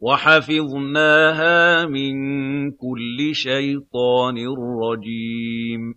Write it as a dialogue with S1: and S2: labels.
S1: وَحَفِظْنَاهَا مِن كُلِّ شَيْطَانٍ رَّجِيمٍ.